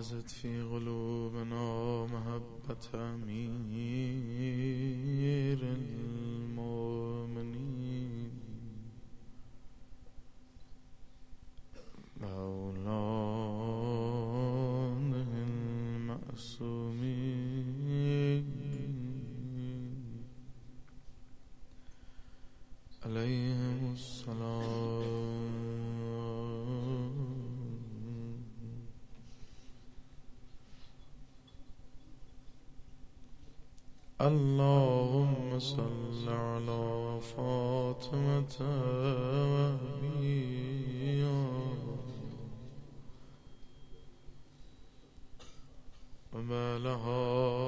زد في قلوبنا محبة أمير المؤمنين. اللهم صل على فاطمة وأبيها وما سر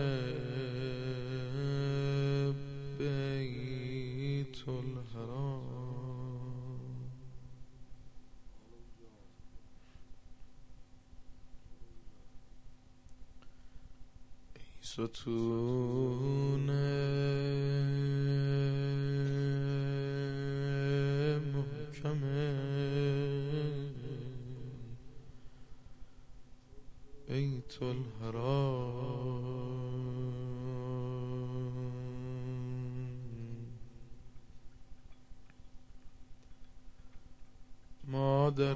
ستون محکم بیت الحرام. مادر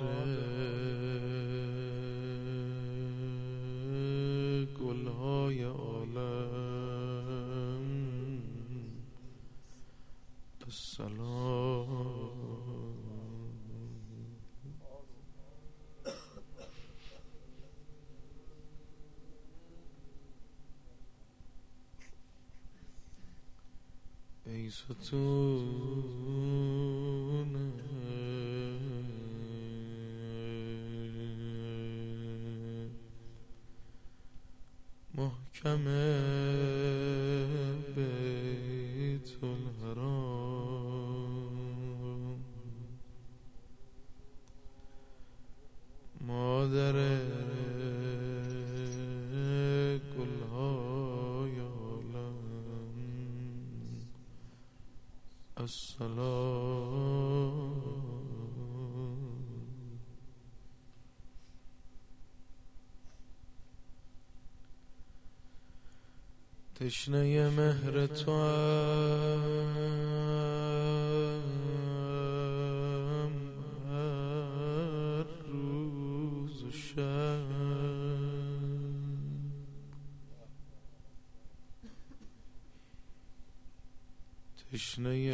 ستون محکم تشنه مهر تو هم هر روز و شب. تشنه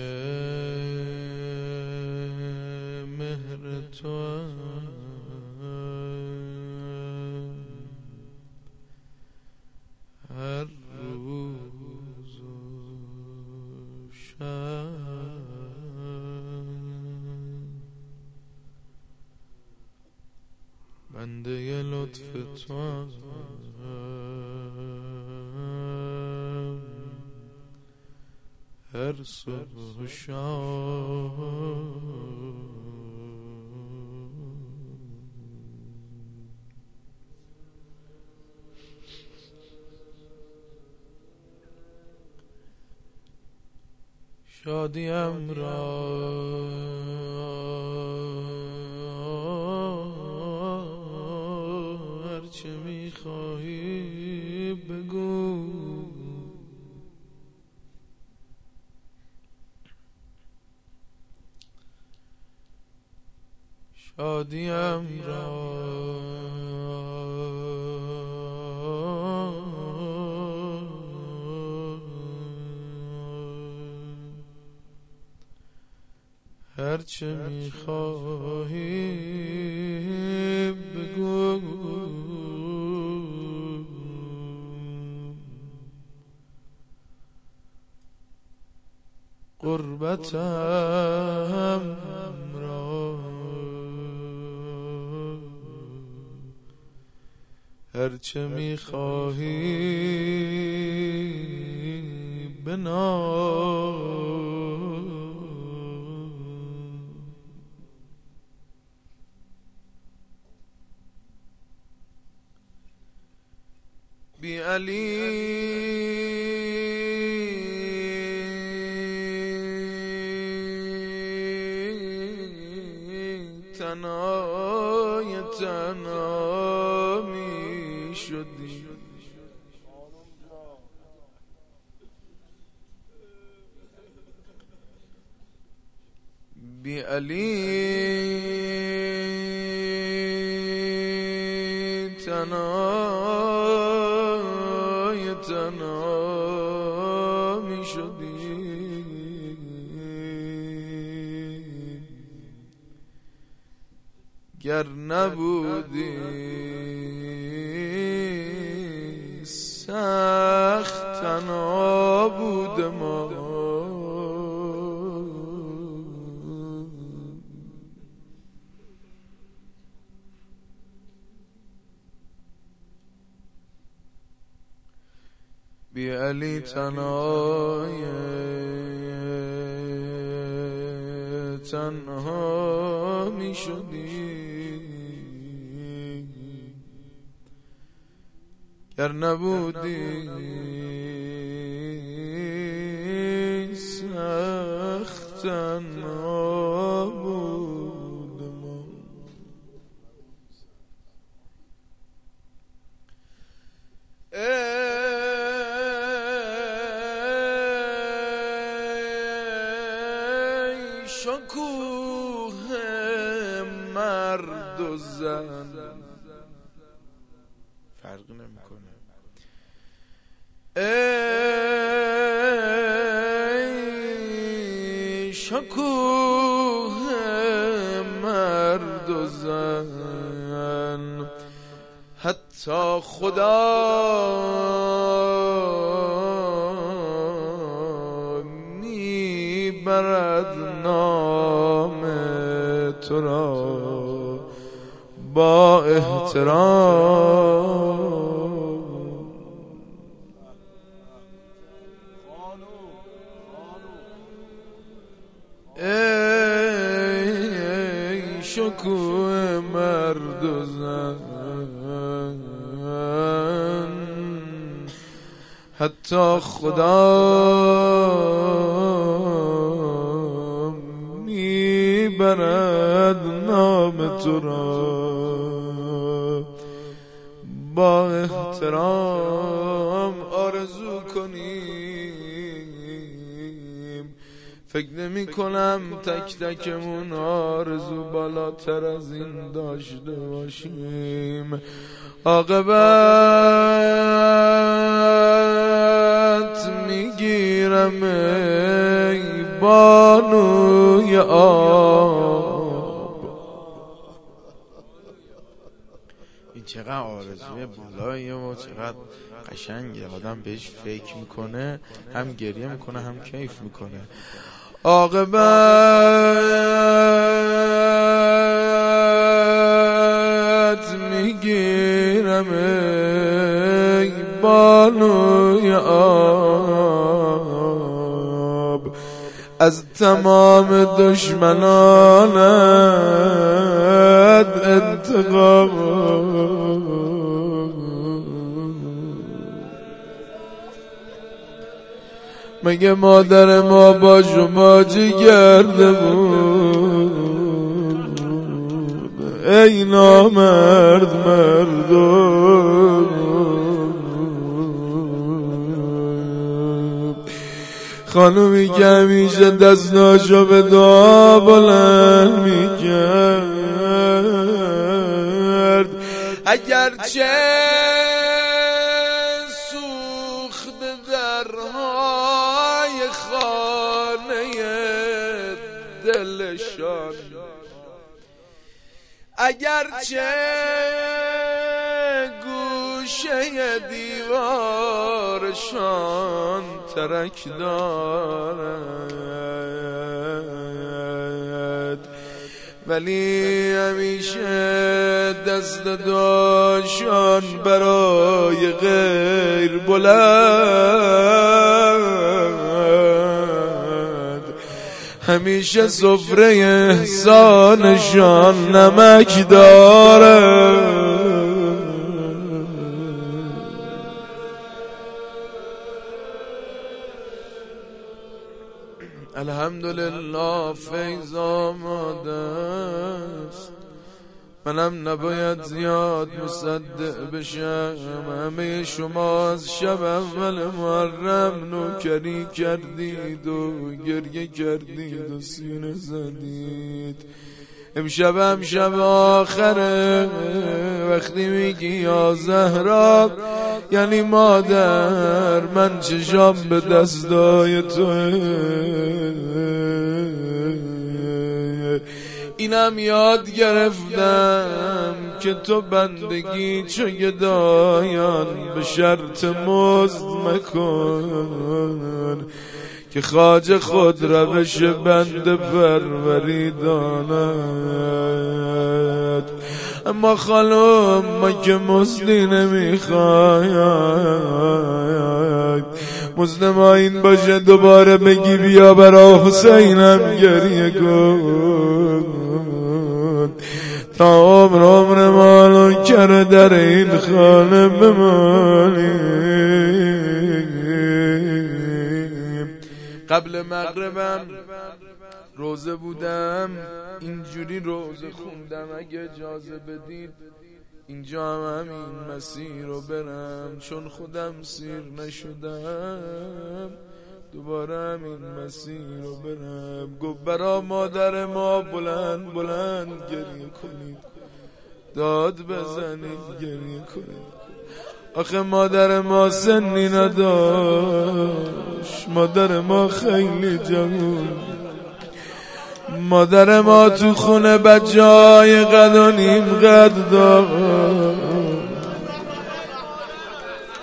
لطف تو هم هر صبح و شادیم را شادیم را. هرچه می‌خواهی بگو. قربتم. هرچه می‌خواهی بنا. بی علی. تنای تنها می شدی بی علی تنای تنها می شدی. گر نبودی سخت تنها بود ما. بی علی تنهای تنها می شدی گر نبودی. سخت شکوه مرد و زن حتی خدا می‌برد نام تو را. با احترام شکوه مرد و زن. حتی خدا می‌برد نام تو را. با احترام فکر نمی کنم تک تکمون آرزو بالاتر از این داشته باشیم. عاقبت می‌گیرم ای بانوی آب. این چقدر آرزوی بالاییه و چقدر قشنگه. آدم بهش فکر می‌کنه هم گریه می‌کنه هم کیف می‌کنه. عاقبت می‌گیرم ای بانوی آب. از تمام دشمنانت انتقام مگه مادر ما با شما جگرده بود؟ ای نامرد مردم. خانومی که همیشه دستاشو به دعا بلند می‌کرد. اگرچه اگرچه گوشه دیوارشان ترک دارد. ولی همیشه دست داشان برای غیر بلند همیشه سفره احسانشان نمک داره. الحمدلله فیض آماده. است منم نباید زیاد مصدق بشم. همه شما از شب اول محرم نوکری کردید و گریه کردید و سینه زدید. امشب هم شب آخره وقتی میگی یا زهرا یعنی مادر من چشام به دستای تو اینم یاد گرفتم که تو بندگی چو گدایان به شرط مزد مکن که خاج خود روش بند پروری داند. اما خانم ما که مزدی نمی‌خواید مزد این باشه دوباره بگی بیا برا حسینم گریه کن. تا عمر عمر مالو کر در این خانه بمانی قبل مغربم روزه بودم اینجوری روزه خوندم اگه اجازه بدید اینجا هم همین مسیر رو برم. چون خودم سیر نشدم. دوباره همین مسیر رو برم. گفت برا مادر ما بلند بلند گریه کنید. داد بزنید گریه کنید. آخه مادر ما سنی نداشت. مادر ما خیلی جوون. مادر ما تو خونه بجای قد و قد داشت.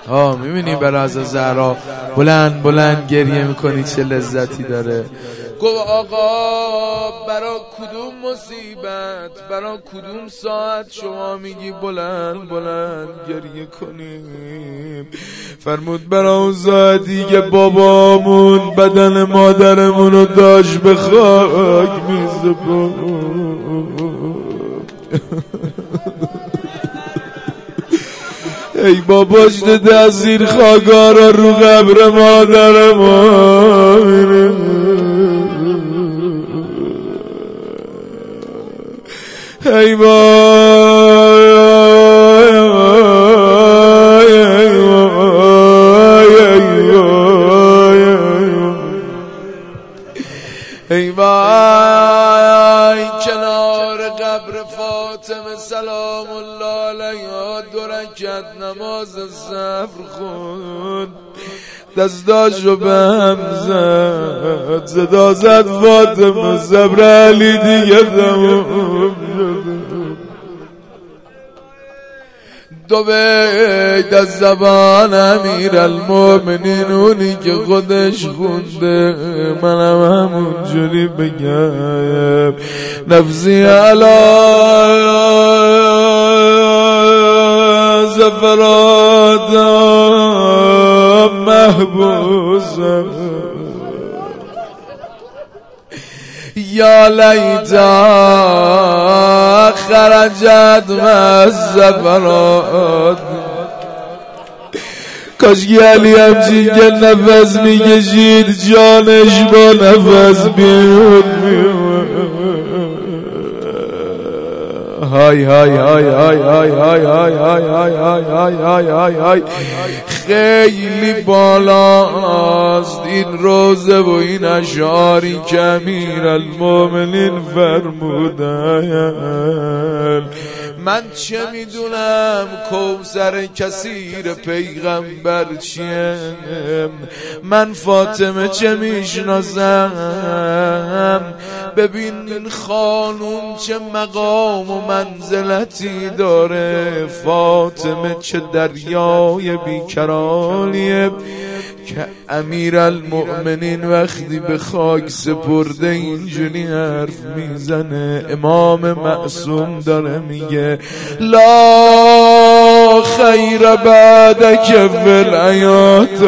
ها می‌بینی بر از زهرا؟ بلند بلند گریه می‌کنی چه لذتی داره. گفت آقا برا کدوم مصیبت؟ برا کدوم ساعت؟ شما میگی بلند بلند گریه کنیم. فرمود برا اون ساعتی که بابامون بدن مادرمون رو داشت به خاک ای باباش ده زیر خاگارا رو قبر مادر دستاش رو به هم زد. صدا زد فاطمه صبر علی دیگه تموم دو بیت از زبان امیر المومنین اونی که خودش خونده. منم همون جوری بگم. نفسی علا زفرات. محبوسم یا لیتا خرجت مزفرات کاشکی علی همچین که نفس می‌کشید جانش با نفس بیرون های های های های های های های های های های های های های خیلی بالاست این روزه و این اشعاری که امیر المومنین فرمودن من چه می‌دونم کوسر کثیر پیغمبر چیه من فاطمه چه می‌شناسم ببین این خانوم چه مقام و منزلتی داره. فاطمه چه دریای بیکرالیه که امیر المؤمنین وقتی به خاک سپرده اینجوری حرف می‌زنه. امام معصوم داره میگه لا خیر بعدک فی الحیات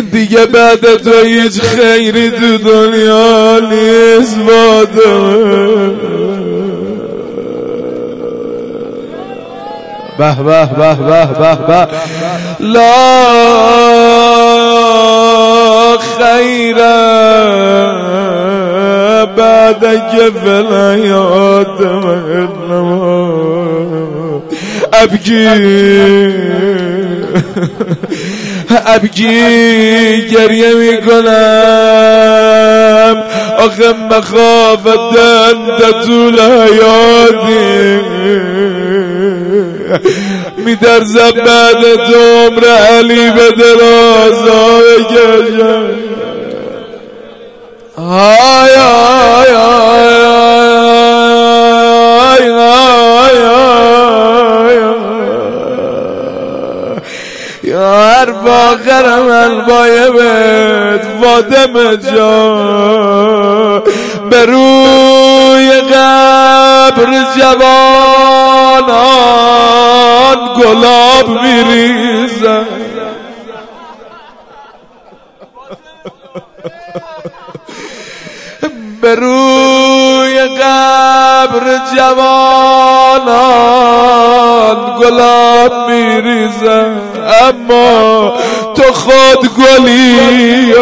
دیگه بعد تو هیچ خیری تو دنیا نیست به به به به به به لا خیر. بعدك في الحياة ابکی ابکی گریه می‌کنم. آخه مخافت طول حیاتی. میترزم بعد تو عمر علی به درازا بکشم آی آی یا فاخر من بایبت فاطمه جا. به روی قبر جوانان گلاب میریزن به روی قبر جوانان گلاب میریزن اما تو خود گلی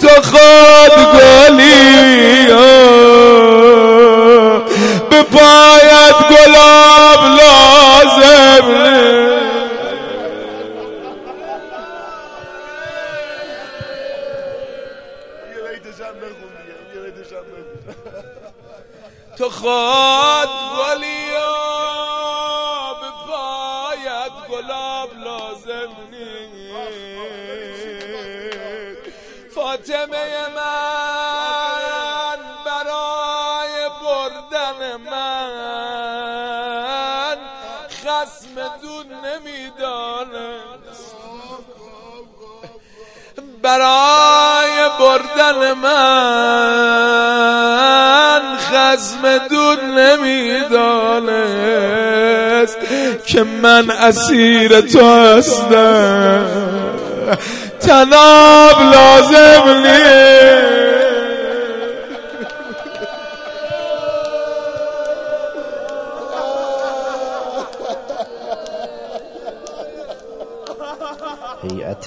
تو خود گلی به پایت گلاب لازم تو خود برای بردن من خزم دون نمی‌دانست که من اسیر تو هستم. تناب لازم نیست. هیئت